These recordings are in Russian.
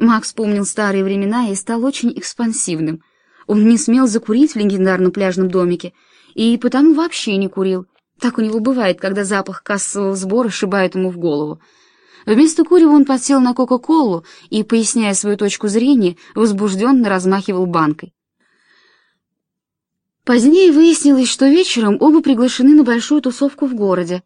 Макс помнил старые времена и стал очень экспансивным. Он не смел закурить в легендарном пляжном домике и потому вообще не курил. Так у него бывает, когда запах кассового сбора шибает ему в голову. Вместо курева он подсел на Кока-Колу и, поясняя свою точку зрения, возбужденно размахивал банкой. Позднее выяснилось, что вечером оба приглашены на большую тусовку в городе.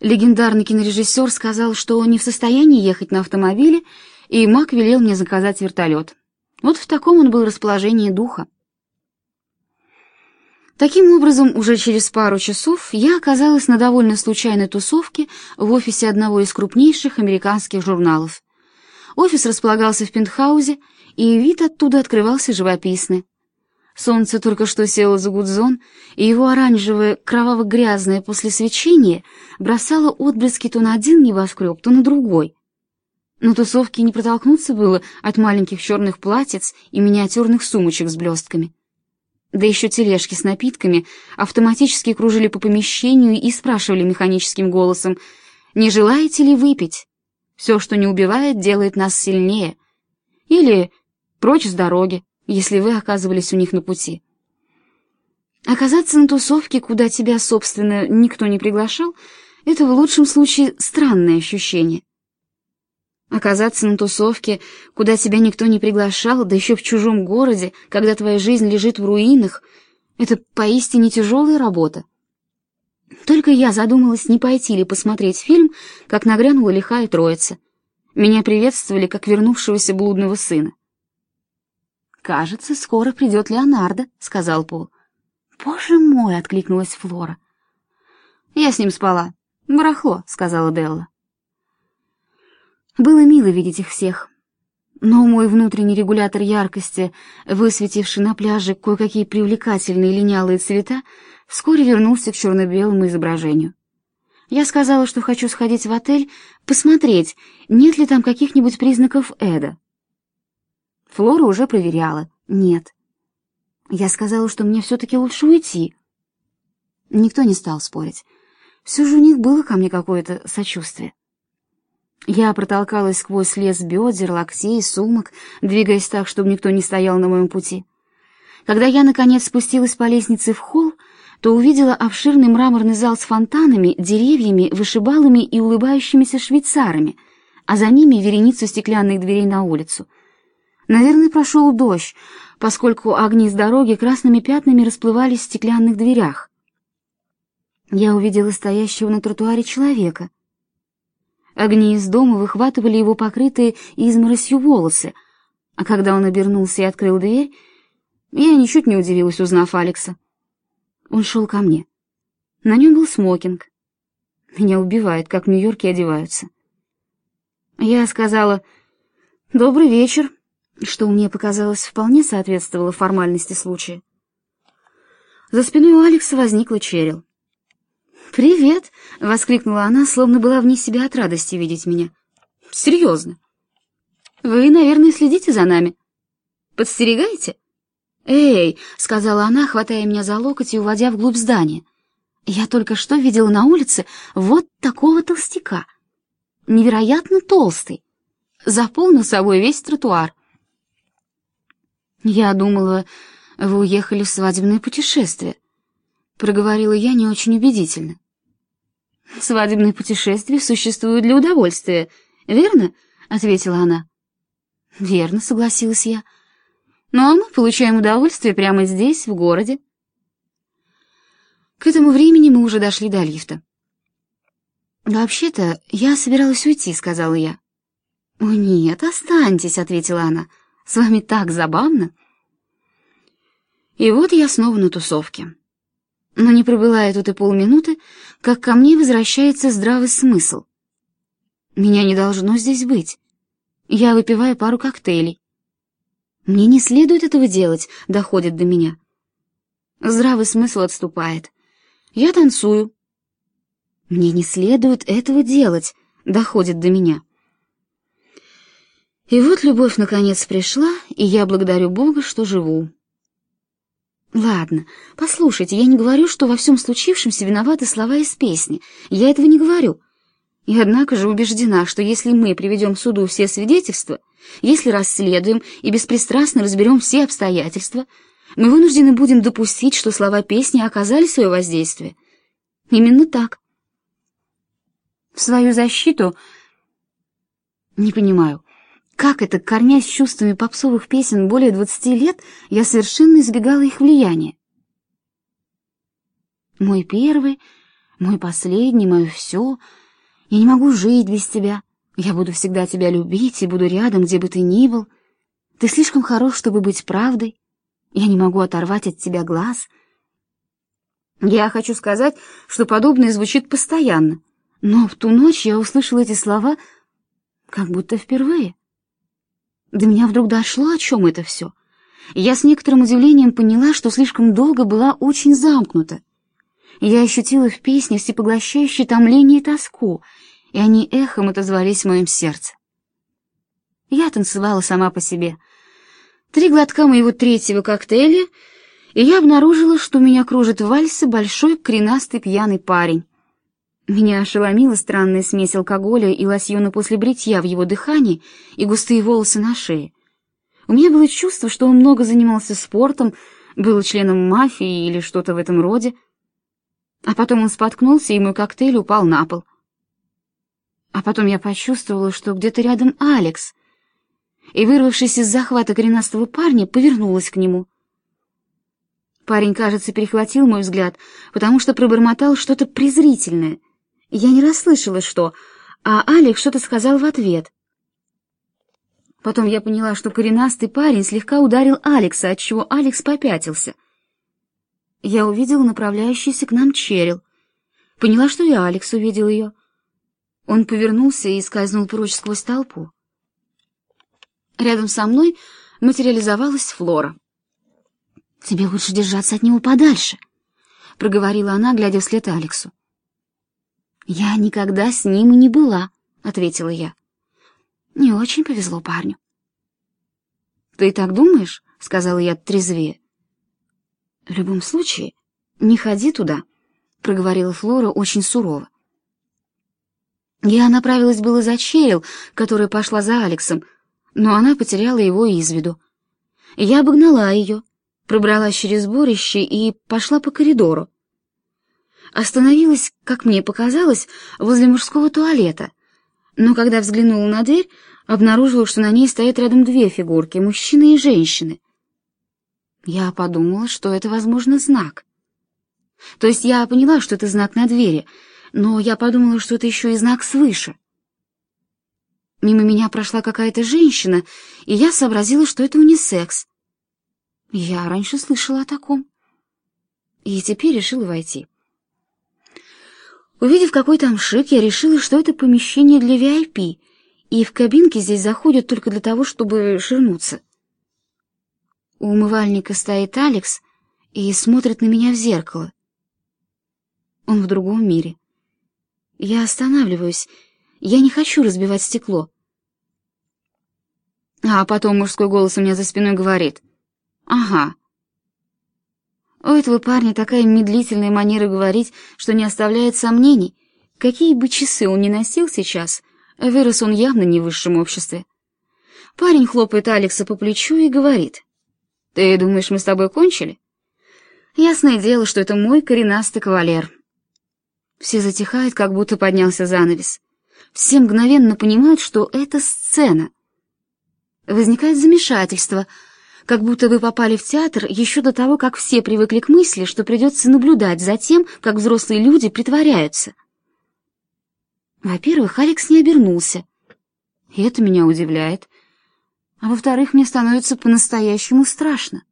Легендарный кинорежиссер сказал, что он не в состоянии ехать на автомобиле, и Мак велел мне заказать вертолет. Вот в таком он был расположении духа. Таким образом, уже через пару часов я оказалась на довольно случайной тусовке в офисе одного из крупнейших американских журналов. Офис располагался в пентхаузе, и вид оттуда открывался живописный. Солнце только что село за гудзон, и его оранжевое, кроваво-грязное после свечения бросало отблески то на один небоскреб, то на другой. На тусовке не протолкнуться было от маленьких черных платьиц и миниатюрных сумочек с блестками. Да еще тележки с напитками автоматически кружили по помещению и спрашивали механическим голосом, «Не желаете ли выпить? Все, что не убивает, делает нас сильнее». Или «Прочь с дороги» если вы оказывались у них на пути. Оказаться на тусовке, куда тебя, собственно, никто не приглашал, это в лучшем случае странное ощущение. Оказаться на тусовке, куда тебя никто не приглашал, да еще в чужом городе, когда твоя жизнь лежит в руинах, это поистине тяжелая работа. Только я задумалась, не пойти ли посмотреть фильм, как нагрянула лихая троица. Меня приветствовали, как вернувшегося блудного сына. «Кажется, скоро придет Леонардо», — сказал Пол. «Боже мой!» — откликнулась Флора. «Я с ним спала. Барахло», — сказала Делла. Было мило видеть их всех. Но мой внутренний регулятор яркости, высветивший на пляже кое-какие привлекательные линялые цвета, вскоре вернулся к черно-белому изображению. Я сказала, что хочу сходить в отель, посмотреть, нет ли там каких-нибудь признаков Эда. Флора уже проверяла. Нет. Я сказала, что мне все-таки лучше уйти. Никто не стал спорить. Все же у них было ко мне какое-то сочувствие. Я протолкалась сквозь лес бедер, локтей, сумок, двигаясь так, чтобы никто не стоял на моем пути. Когда я, наконец, спустилась по лестнице в холл, то увидела обширный мраморный зал с фонтанами, деревьями, вышибалами и улыбающимися швейцарами, а за ними вереницу стеклянных дверей на улицу — Наверное, прошел дождь, поскольку огни с дороги красными пятнами расплывались в стеклянных дверях. Я увидела стоящего на тротуаре человека. Огни из дома выхватывали его покрытые изморосью волосы, а когда он обернулся и открыл дверь, я ничуть не удивилась, узнав Алекса. Он шел ко мне. На нем был смокинг. Меня убивает, как в Нью-Йорке одеваются. Я сказала «Добрый вечер», что мне показалось вполне соответствовало формальности случая. За спиной у Алекса возникла Черил. «Привет!» — воскликнула она, словно была вне себя от радости видеть меня. «Серьезно? Вы, наверное, следите за нами? Подстерегаете?» «Эй!» — сказала она, хватая меня за локоть и уводя вглубь здания. «Я только что видела на улице вот такого толстяка. Невероятно толстый. Заполнил собой весь тротуар. «Я думала, вы уехали в свадебное путешествие», — проговорила я не очень убедительно. «Свадебные путешествия существуют для удовольствия, верно?» — ответила она. «Верно», — согласилась я. «Ну а мы получаем удовольствие прямо здесь, в городе». К этому времени мы уже дошли до лифта. «Вообще-то я собиралась уйти», — сказала я. «О, нет, останьтесь», — ответила она. С вами так забавно. И вот я снова на тусовке. Но не пробыла я тут и полминуты, как ко мне возвращается здравый смысл. Меня не должно здесь быть. Я выпиваю пару коктейлей. Мне не следует этого делать, доходит до меня. Здравый смысл отступает. Я танцую. Мне не следует этого делать, доходит до меня. И вот любовь наконец пришла, и я благодарю Бога, что живу. Ладно, послушайте, я не говорю, что во всем случившемся виноваты слова из песни. Я этого не говорю. И однако же убеждена, что если мы приведем суду все свидетельства, Если расследуем и беспристрастно разберем все обстоятельства, мы вынуждены будем допустить, что слова песни оказали свое воздействие. Именно так. В свою защиту... Не понимаю, как это, корнясь чувствами попсовых песен более двадцати лет, я совершенно избегала их влияния. Мой первый, мой последний, мое все. Я не могу жить без тебя. Я буду всегда тебя любить и буду рядом, где бы ты ни был. Ты слишком хорош, чтобы быть правдой. Я не могу оторвать от тебя глаз. Я хочу сказать, что подобное звучит постоянно, но в ту ночь я услышала эти слова как будто впервые. До меня вдруг дошло, о чем это все. Я с некоторым удивлением поняла, что слишком долго была очень замкнута. Я ощутила в песне всепоглощающее томление и тоску, и они эхом отозвались в моем сердце. Я танцевала сама по себе. Три глотка моего третьего коктейля, и я обнаружила, что меня кружит в вальсе большой коренастый пьяный парень. Меня ошеломила странная смесь алкоголя и лосьона после бритья в его дыхании и густые волосы на шее. У меня было чувство, что он много занимался спортом, был членом мафии или что-то в этом роде. А потом он споткнулся, и мой коктейль упал на пол. А потом я почувствовала, что где-то рядом Алекс, и, вырвавшись из захвата коренастого парня, повернулась к нему. Парень, кажется, перехватил мой взгляд, потому что пробормотал что-то презрительное. Я не расслышала, что, а Алекс что-то сказал в ответ. Потом я поняла, что коренастый парень слегка ударил Алекса, отчего Алекс попятился. Я увидела направляющийся к нам Черил. Поняла, что и Алекс увидел ее. Он повернулся и скользнул прочь сквозь толпу. Рядом со мной материализовалась Флора. «Тебе лучше держаться от него подальше», — проговорила она, глядя вслед Алексу. «Я никогда с ним и не была», — ответила я. «Не очень повезло парню». «Ты так думаешь?» — сказала я трезвее. «В любом случае, не ходи туда», — проговорила Флора очень сурово. Я направилась было за Черил, которая пошла за Алексом, но она потеряла его из виду. Я обогнала ее, пробралась через сборище и пошла по коридору. Остановилась, как мне показалось, возле мужского туалета, но когда взглянула на дверь, обнаружила, что на ней стоят рядом две фигурки, мужчина и женщины. Я подумала, что это, возможно, знак. То есть я поняла, что это знак на двери — но я подумала, что это еще и знак свыше. Мимо меня прошла какая-то женщина, и я сообразила, что это унисекс. Я раньше слышала о таком. И теперь решила войти. Увидев какой там шик, я решила, что это помещение для VIP, и в кабинке здесь заходят только для того, чтобы ширнуться. У умывальника стоит Алекс и смотрит на меня в зеркало. Он в другом мире. Я останавливаюсь. Я не хочу разбивать стекло. А потом мужской голос у меня за спиной говорит. «Ага». У этого парня такая медлительная манера говорить, что не оставляет сомнений. Какие бы часы он ни носил сейчас, вырос он явно не в высшем обществе. Парень хлопает Алекса по плечу и говорит. «Ты думаешь, мы с тобой кончили?» Ясное дело, что это мой коренастый кавалер. Все затихают, как будто поднялся занавес. Все мгновенно понимают, что это сцена. Возникает замешательство, как будто вы попали в театр еще до того, как все привыкли к мысли, что придется наблюдать за тем, как взрослые люди притворяются. Во-первых, Алекс не обернулся. И это меня удивляет. А во-вторых, мне становится по-настоящему страшно.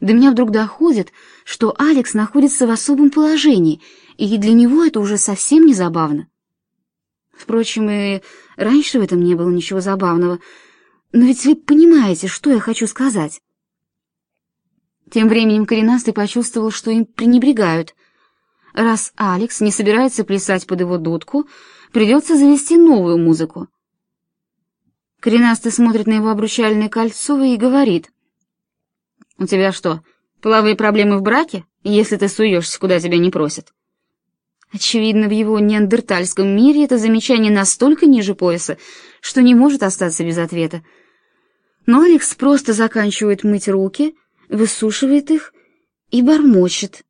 До меня вдруг доходит, что Алекс находится в особом положении — и для него это уже совсем не забавно. Впрочем, и раньше в этом не было ничего забавного, но ведь вы понимаете, что я хочу сказать. Тем временем коренастый почувствовал, что им пренебрегают. Раз Алекс не собирается плясать под его дудку, придется завести новую музыку. Коренастый смотрит на его обручальное кольцо и говорит. «У тебя что, половые проблемы в браке, если ты суешься, куда тебя не просят?» Очевидно, в его неандертальском мире это замечание настолько ниже пояса, что не может остаться без ответа. Но Алекс просто заканчивает мыть руки, высушивает их и бормочет.